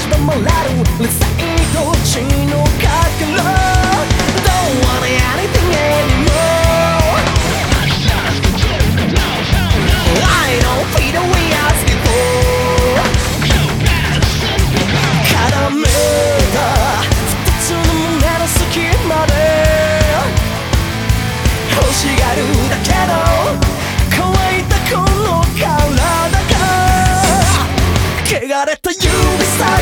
し守られる劣勢命のかけ Don't want anything anymore I don't feel the way as before 絡めた二つの胸の隙間で欲しがるだけの汚れたこの体が汚れた指先